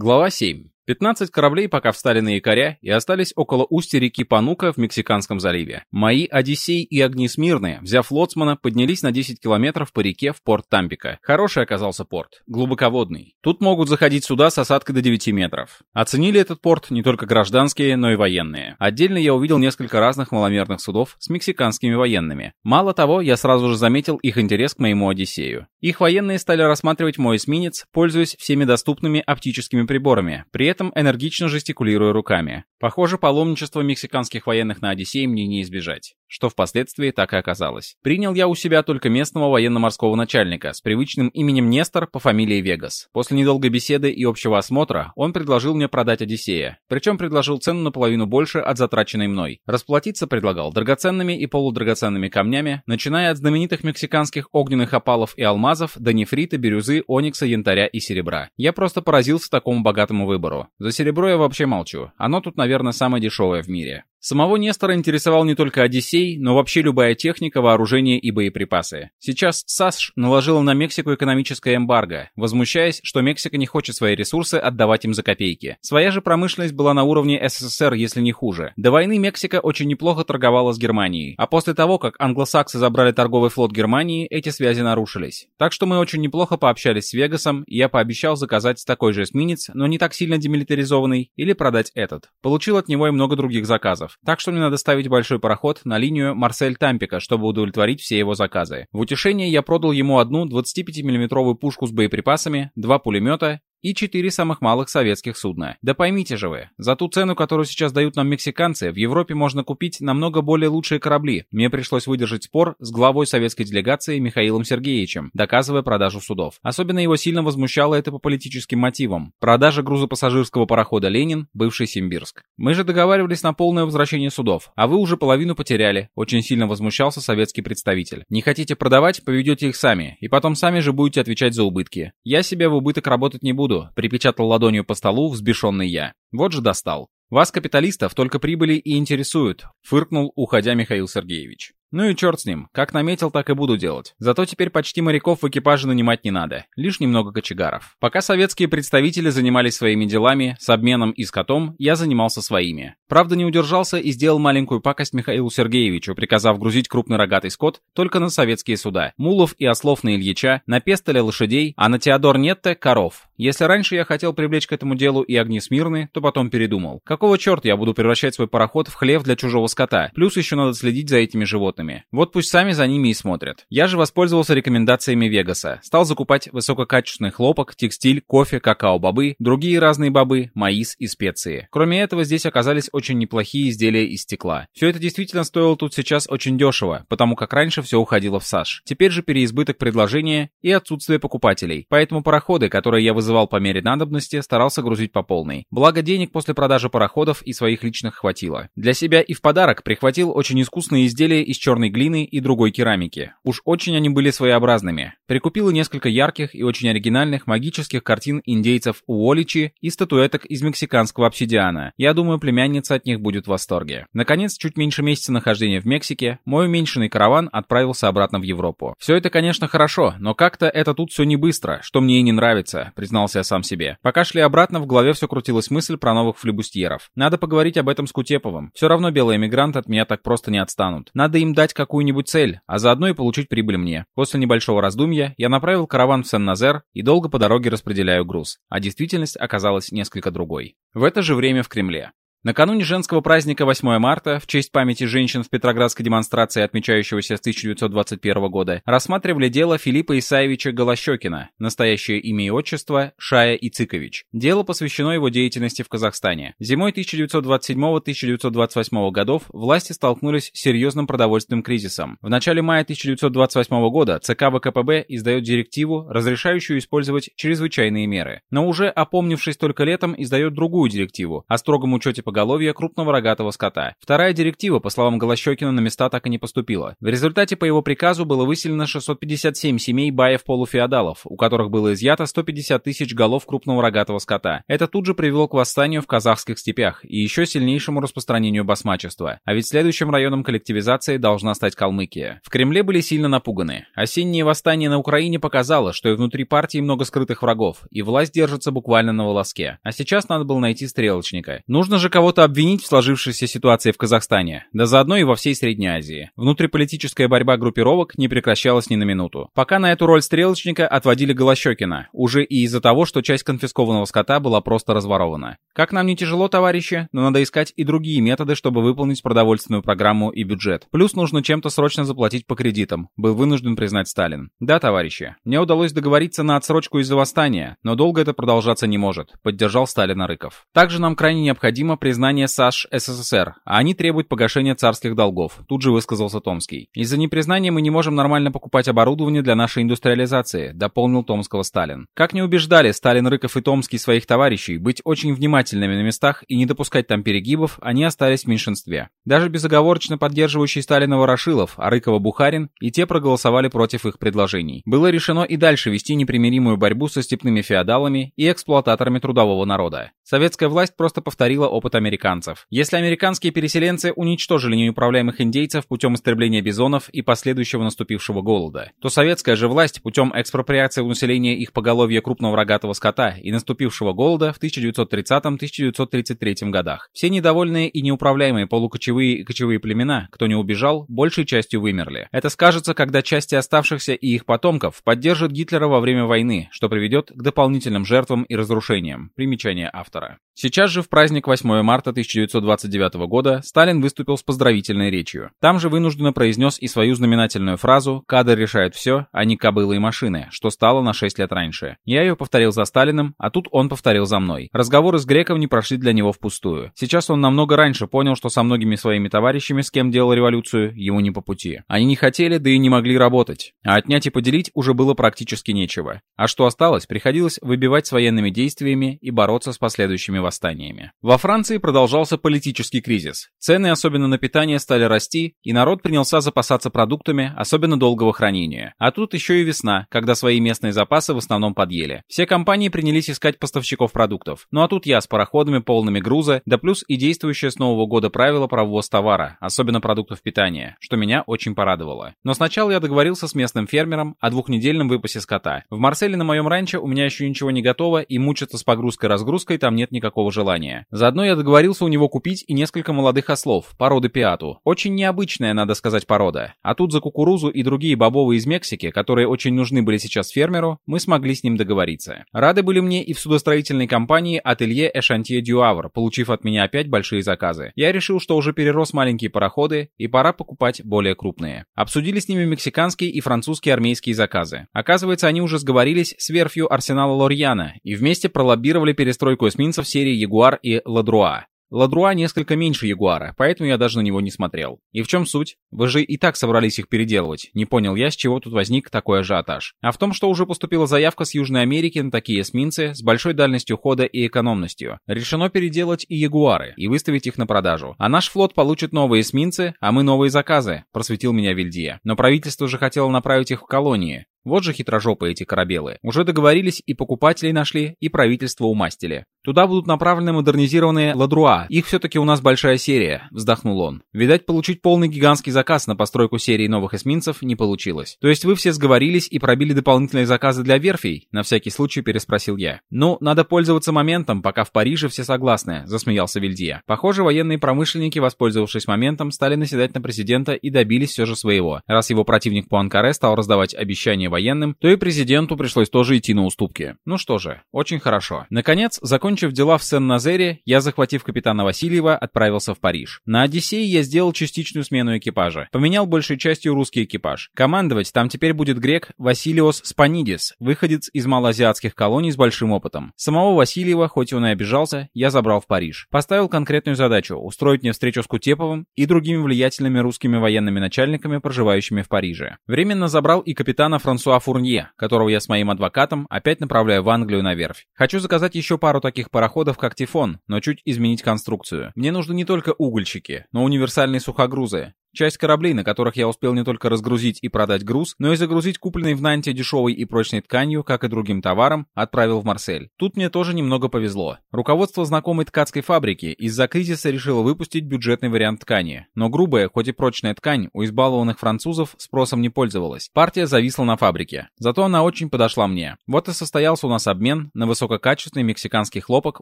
Глава 7. 15 кораблей пока встали на якоря и остались около устья реки Панука в Мексиканском заливе. Мои «Одиссей» и «Огни Смирны», взяв лоцмана, поднялись на 10 километров по реке в порт Тампика. Хороший оказался порт, глубоководный. Тут могут заходить суда с осадкой до 9 метров. Оценили этот порт не только гражданские, но и военные. Отдельно я увидел несколько разных маломерных судов с мексиканскими военными. Мало того, я сразу же заметил их интерес к моему «Одиссею». Их военные стали рассматривать мой эсминец, пользуясь всеми доступными оптическими приборами. При этом этом энергично жестикулируя руками. Похоже, паломничество мексиканских военных на Одиссее мне не избежать что впоследствии так и оказалось. Принял я у себя только местного военно-морского начальника с привычным именем Нестор по фамилии Вегас. После недолгой беседы и общего осмотра он предложил мне продать Одиссея. Причем предложил цену наполовину больше от затраченной мной. Расплатиться предлагал драгоценными и полудрагоценными камнями, начиная от знаменитых мексиканских огненных опалов и алмазов до нефрита, бирюзы, оникса, янтаря и серебра. Я просто поразился такому богатому выбору. За серебро я вообще молчу. Оно тут, наверное, самое дешевое в мире. Самого Нестора интересовал не только Одиссей, но вообще любая техника, вооружение и боеприпасы. Сейчас САСШ наложила на Мексику экономическое эмбарго, возмущаясь, что Мексика не хочет свои ресурсы отдавать им за копейки. Своя же промышленность была на уровне СССР, если не хуже. До войны Мексика очень неплохо торговала с Германией, а после того, как англосаксы забрали торговый флот Германии, эти связи нарушились. Так что мы очень неплохо пообщались с Вегасом, и я пообещал заказать такой же эсминец, но не так сильно демилитаризованный, или продать этот. Получил от него и много других заказов заказов. Так что мне надо ставить большой пароход на линию Марсель-Тампика, чтобы удовлетворить все его заказы. В утешение я продал ему одну 25 миллиметровую пушку с боеприпасами, два пулемета и четыре самых малых советских судна. Да поймите же вы, за ту цену, которую сейчас дают нам мексиканцы, в Европе можно купить намного более лучшие корабли. Мне пришлось выдержать спор с главой советской делегации Михаилом Сергеевичем, доказывая продажу судов. Особенно его сильно возмущало это по политическим мотивам. Продажа грузопассажирского парохода «Ленин», бывший Симбирск. Мы же договаривались на полное возвращение судов, а вы уже половину потеряли, очень сильно возмущался советский представитель. Не хотите продавать, поведете их сами, и потом сами же будете отвечать за убытки. Я себе в убыток работать не буду буду», — припечатал ладонью по столу взбешенный я. Вот же достал. «Вас, капиталистов, только прибыли и интересуют», — фыркнул, уходя Михаил Сергеевич. Ну и черт с ним, как наметил, так и буду делать. Зато теперь почти моряков в экипаже нанимать не надо, лишь немного кочегаров. Пока советские представители занимались своими делами, с обменом и с котом, я занимался своими. Правда, не удержался и сделал маленькую пакость Михаилу Сергеевичу, приказав грузить крупный рогатый скот только на советские суда. Мулов и ослов на Ильича, на Пестеля лошадей, а на Теодор Нетте коров. Если раньше я хотел привлечь к этому делу и огни Смирны, то потом передумал. Какого черта я буду превращать свой пароход в хлев для чужого скота? Плюс еще надо следить за этими животными. Вот пусть сами за ними и смотрят. Я же воспользовался рекомендациями Вегаса. Стал закупать высококачественный хлопок, текстиль, кофе, какао-бобы, другие разные бобы, маис и специи. Кроме этого, здесь оказались очень неплохие изделия из стекла. Все это действительно стоило тут сейчас очень дешево, потому как раньше все уходило в САШ. Теперь же переизбыток предложения и отсутствие покупателей. Поэтому пароходы, которые я вызывал вызывал по мере надобности, старался грузить по полной. Благо денег после продажи пароходов и своих личных хватило. Для себя и в подарок прихватил очень искусные изделия из черной глины и другой керамики. Уж очень они были своеобразными. Прикупил несколько ярких и очень оригинальных магических картин индейцев Уоличи и статуэток из мексиканского обсидиана. Я думаю, племянница от них будет в восторге. Наконец, чуть меньше месяца нахождения в Мексике, мой уменьшенный караван отправился обратно в Европу. Все это, конечно, хорошо, но как-то это тут все не быстро, что мне и не нравится, признал признался я сам себе. Пока шли обратно, в голове все крутилась мысль про новых флебустьеров. Надо поговорить об этом с Кутеповым. Все равно белые эмигранты от меня так просто не отстанут. Надо им дать какую-нибудь цель, а заодно и получить прибыль мне. После небольшого раздумья я направил караван в Сен-Назер и долго по дороге распределяю груз. А действительность оказалась несколько другой. В это же время в Кремле. Накануне женского праздника 8 марта, в честь памяти женщин в Петроградской демонстрации, отмечающегося с 1921 года, рассматривали дело Филиппа Исаевича Голощекина, настоящее имя и отчество Шая Ицыкович. Дело посвящено его деятельности в Казахстане. Зимой 1927-1928 годов власти столкнулись с серьезным продовольственным кризисом. В начале мая 1928 года ЦК ВКПБ издает директиву, разрешающую использовать чрезвычайные меры. Но уже опомнившись только летом, издает другую директиву о строгом учете поголовья крупного рогатого скота. Вторая директива, по словам Голощекина, на места так и не поступила. В результате по его приказу было выселено 657 семей баев-полуфеодалов, у которых было изъято 150 тысяч голов крупного рогатого скота. Это тут же привело к восстанию в казахских степях и еще сильнейшему распространению басмачества. А ведь следующим районом коллективизации должна стать Калмыкия. В Кремле были сильно напуганы. Осеннее восстание на Украине показало, что и внутри партии много скрытых врагов, и власть держится буквально на волоске. А сейчас надо было найти стрелочника. Нужно же кого-то обвинить в сложившейся ситуации в Казахстане, да заодно и во всей Средней Азии. Внутриполитическая борьба группировок не прекращалась ни на минуту. Пока на эту роль стрелочника отводили Голощекина, уже и из-за того, что часть конфискованного скота была просто разворована. Как нам не тяжело, товарищи, но надо искать и другие методы, чтобы выполнить продовольственную программу и бюджет. Плюс нужно чем-то срочно заплатить по кредитам, был вынужден признать Сталин. Да, товарищи, мне удалось договориться на отсрочку из-за восстания, но долго это продолжаться не может, поддержал Сталина Рыков. Также нам крайне необходимо признание САШ СССР, а они требуют погашения царских долгов, тут же высказался Томский. Из-за непризнания мы не можем нормально покупать оборудование для нашей индустриализации, дополнил Томского Сталин. Как не убеждали Сталин, Рыков и Томский своих товарищей быть очень внимательными на местах и не допускать там перегибов, они остались в меньшинстве. Даже безоговорочно поддерживающий Сталина Ворошилов, а Рыкова Бухарин, и те проголосовали против их предложений. Было решено и дальше вести непримиримую борьбу со степными феодалами и эксплуататорами трудового народа. Советская власть просто повторила опыт американцев. Если американские переселенцы уничтожили неуправляемых индейцев путем истребления бизонов и последующего наступившего голода, то советская же власть путем экспроприации у населения их поголовья крупного рогатого скота и наступившего голода в 1930-1933 годах. Все недовольные и неуправляемые полукочевые и кочевые племена, кто не убежал, большей частью вымерли. Это скажется, когда части оставшихся и их потомков поддержат Гитлера во время войны, что приведет к дополнительным жертвам и разрушениям. Примечание автора. Сейчас же в праздник 8 марта 1929 года Сталин выступил с поздравительной речью. Там же вынужденно произнес и свою знаменательную фразу «Кадры решают все, а не кобылы и машины», что стало на 6 лет раньше. Я ее повторил за Сталиным, а тут он повторил за мной. Разговоры с Греком не прошли для него впустую. Сейчас он намного раньше понял, что со многими своими товарищами, с кем делал революцию, ему не по пути. Они не хотели, да и не могли работать. А отнять и поделить уже было практически нечего. А что осталось, приходилось выбивать с военными действиями и бороться с последующими восстаниями. Во Франции продолжался политический кризис. Цены, особенно на питание, стали расти, и народ принялся запасаться продуктами, особенно долгого хранения. А тут еще и весна, когда свои местные запасы в основном подъели. Все компании принялись искать поставщиков продуктов. Ну а тут я с пароходами полными груза, да плюс и действующее с Нового года правило про ввоз товара, особенно продуктов питания, что меня очень порадовало. Но сначала я договорился с местным фермером о двухнедельном выпасе скота. В Марселе на моем ранчо у меня еще ничего не готово, и мучиться с погрузкой-разгрузкой там нет никакого желания. Заодно я договорился у него купить и несколько молодых ослов, породы пиату. Очень необычная, надо сказать, порода. А тут за кукурузу и другие бобовые из Мексики, которые очень нужны были сейчас фермеру, мы смогли с ним договориться. Рады были мне и в судостроительной компании Ателье Эшантье Дюавр, получив от меня опять большие заказы. Я решил, что уже перерос маленькие пароходы, и пора покупать более крупные. Обсудили с ними мексиканские и французские армейские заказы. Оказывается, они уже сговорились с верфью арсенала Лорьяна и вместе пролоббировали перестройку эсминцев серии Ягуар и Ладруа. Ладруа несколько меньше Ягуара, поэтому я даже на него не смотрел. И в чем суть? Вы же и так собрались их переделывать. Не понял я, с чего тут возник такой ажиотаж. А в том, что уже поступила заявка с Южной Америки на такие эсминцы с большой дальностью хода и экономностью. Решено переделать и Ягуары и выставить их на продажу. А наш флот получит новые эсминцы, а мы новые заказы, просветил меня Вильдия. Но правительство же хотело направить их в колонии. Вот же хитрожопые эти корабелы. Уже договорились и покупателей нашли, и правительство умастили. Туда будут направлены модернизированные ладруа. Их все-таки у нас большая серия, вздохнул он. Видать, получить полный гигантский заказ на постройку серии новых эсминцев не получилось. То есть вы все сговорились и пробили дополнительные заказы для верфей? На всякий случай переспросил я. Ну, надо пользоваться моментом, пока в Париже все согласны, засмеялся Вильдия. Похоже, военные промышленники, воспользовавшись моментом, стали наседать на президента и добились все же своего. Раз его противник по Анкаре стал раздавать обещания военным, то и президенту пришлось тоже идти на уступки. Ну что же, очень хорошо. Наконец, закончив дела в Сен-Назере, я, захватив капитана Васильева, отправился в Париж. На Одиссее я сделал частичную смену экипажа. Поменял большей частью русский экипаж. Командовать там теперь будет грек Василиос Спанидис, выходец из малоазиатских колоний с большим опытом. Самого Васильева, хоть он и обижался, я забрал в Париж. Поставил конкретную задачу — устроить мне встречу с Кутеповым и другими влиятельными русскими военными начальниками, проживающими в Париже. Временно забрал и капитана французского Франсуа Фурнье, которого я с моим адвокатом опять направляю в Англию на верфь. Хочу заказать еще пару таких пароходов, как Тифон, но чуть изменить конструкцию. Мне нужны не только угольщики, но универсальные сухогрузы. Часть кораблей, на которых я успел не только разгрузить и продать груз, но и загрузить купленной в Нанте дешевой и прочной тканью, как и другим товаром, отправил в Марсель. Тут мне тоже немного повезло. Руководство знакомой ткацкой фабрики из-за кризиса решило выпустить бюджетный вариант ткани. Но грубая, хоть и прочная ткань у избалованных французов спросом не пользовалась. Партия зависла на фабрике. Зато она очень подошла мне. Вот и состоялся у нас обмен на высококачественный мексиканский хлопок,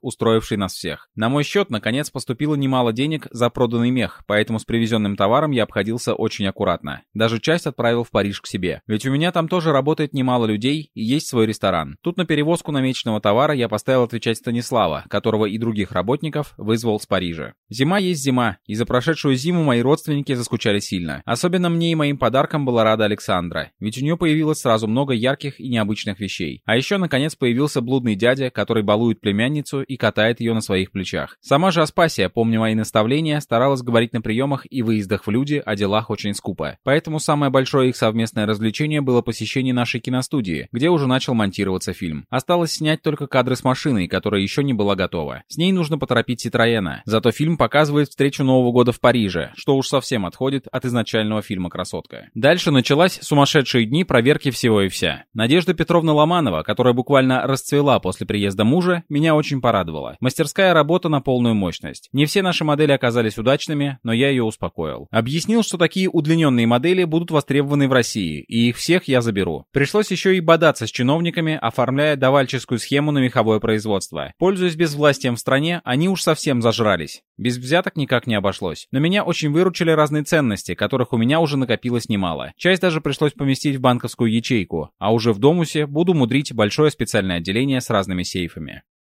устроивший нас всех. На мой счет, наконец, поступило немало денег за проданный мех, поэтому с привезенным товаром я обходился очень аккуратно. Даже часть отправил в Париж к себе. Ведь у меня там тоже работает немало людей и есть свой ресторан. Тут на перевозку намеченного товара я поставил отвечать Станислава, которого и других работников вызвал с Парижа. Зима есть зима, и за прошедшую зиму мои родственники заскучали сильно. Особенно мне и моим подарком была рада Александра, ведь у нее появилось сразу много ярких и необычных вещей. А еще, наконец, появился блудный дядя, который балует племянницу и катает ее на своих плечах. Сама же Аспасия, помня мои наставления, старалась говорить на приемах и выездах в люди, люди о делах очень скупо. Поэтому самое большое их совместное развлечение было посещение нашей киностудии, где уже начал монтироваться фильм. Осталось снять только кадры с машиной, которая еще не была готова. С ней нужно поторопить Ситроена. Зато фильм показывает встречу Нового года в Париже, что уж совсем отходит от изначального фильма «Красотка». Дальше началась сумасшедшие дни проверки всего и вся. Надежда Петровна Ломанова, которая буквально расцвела после приезда мужа, меня очень порадовала. Мастерская работа на полную мощность. Не все наши модели оказались удачными, но я ее успокоил. Объяснил Объяснил, что такие удлиненные модели будут востребованы в России, и их всех я заберу. Пришлось еще и бодаться с чиновниками, оформляя давальческую схему на меховое производство. Пользуясь безвластием в стране, они уж совсем зажрались. Без взяток никак не обошлось. Но меня очень выручили разные ценности, которых у меня уже накопилось немало. Часть даже пришлось поместить в банковскую ячейку, а уже в Домусе буду мудрить большое специальное отделение с разными сейфами.